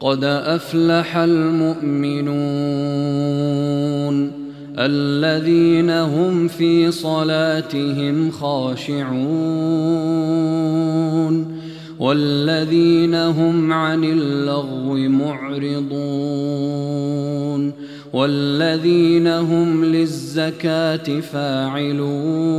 قد افلح المؤمنون الذين هم في صلاتهم خاشعون والذين هم عن اللغو معرضون والذين هم للزكاه فاعلون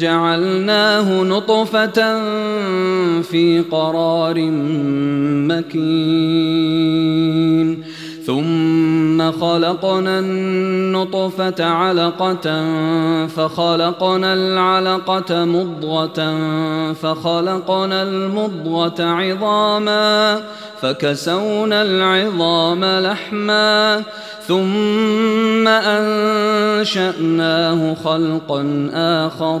ثم جعلناه نطفة في قرار مكين. ثم خلقنا النطفة علقة فخلقنا العلقة مضغة فخلقنا المضغة عظاما فكسونا العظام لحما. ثم أنشأناه خلقا آخر.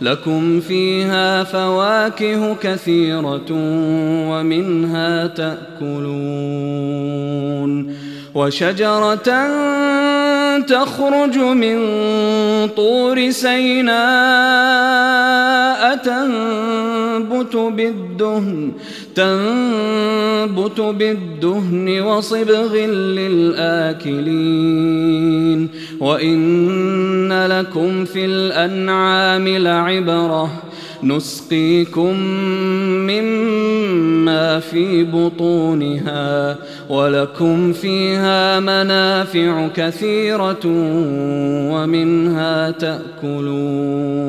لكم فيها فواكه كثيرة ومنها تأكلون وشجرة تخرج من طور سيناء تنبت بالدهن تنبت بالدهن وصبغ للآكلين. وإن لكم في الأنعام لعبرة نسقيكم مما في بطونها ولكم فيها منافع كثيرة ومنها تأكلون.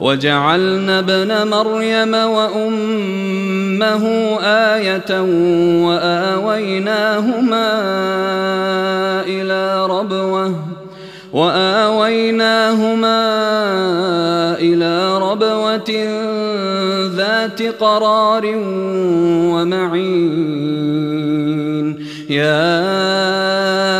وجعلنا ابن مريم وأمه آية وآويناهما إلى ربوة وآويناهما إلى ربوة ذات قرار ومعين. يا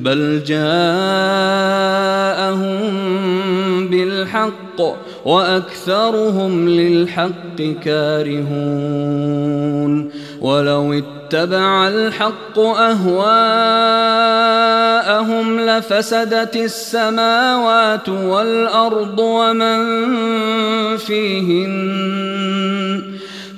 بل جاءهم بالحق وأكثرهم للحق كارهون. ولو اتبع الحق أهواءهم لفسدت السماوات والأرض ومن فيهن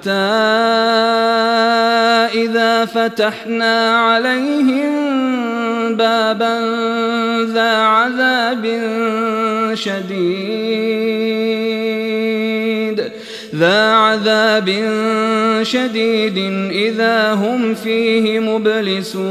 حتى إذا فتحنا عليهم بابا ذا عذاب شديد. ذا عذاب شديد إذا هم فيه مبلسون.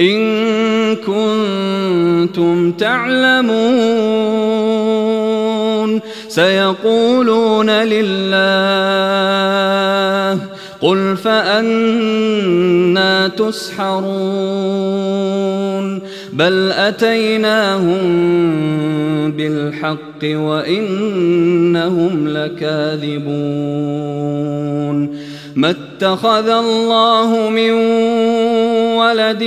إن كنتم تعلمون سيقولون لله قل فأنا تسحرون بل أتيناهم بالحق وإنهم لكاذبون ما اتخذ الله من ولد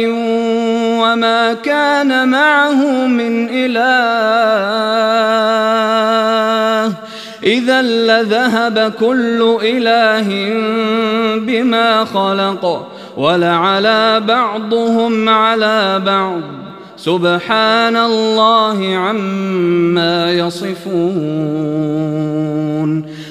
وما كان معه من إله. إذا لذهب كل إله بما خلق ولعلى بعضهم على بعض. سبحان الله عما يصفون.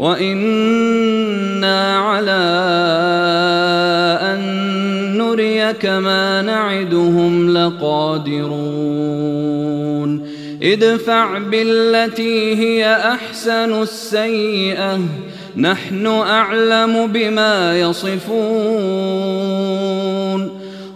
وإنا على أن نريك ما نعدهم لقادرون ادفع بالتي هي أحسن السيئة نحن أعلم بما يصفون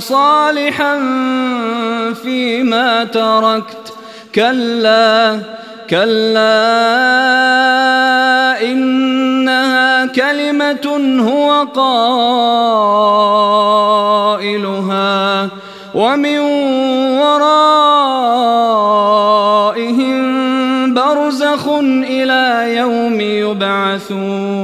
صالحا فيما تركت. كلا كلا إنها كلمة هو قائلها. ومن ورائهم برزخ إلى يوم يبعثون.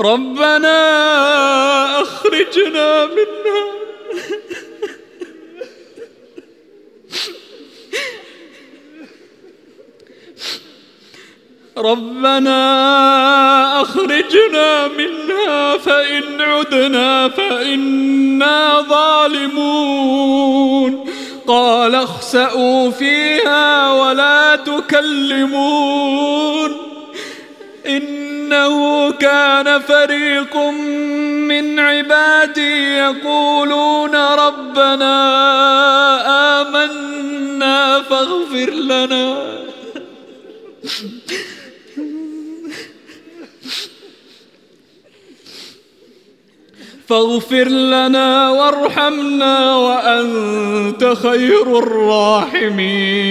ربنا أخرجنا منها. ربنا أخرجنا منها فإن عدنا فإنا ظالمون. قال اخسأوا فيها ولا تكلمون. إنه كان فريق من عبادي يقولون ربنا آمنا فاغفر لنا. فاغفر لنا وارحمنا وأنت خير الراحمين.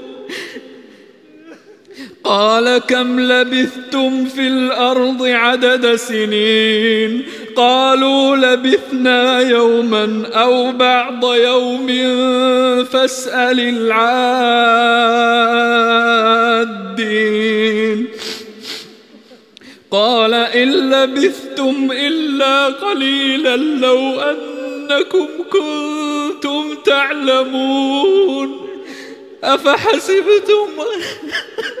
قال كم لبثتم في الأرض عدد سنين؟ قالوا لبثنا يوما أو بعض يوم فاسأل العادين. قال إن لبثتم إلا قليلا لو أنكم كنتم تعلمون. أفحسبتم؟